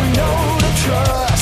for no to trust.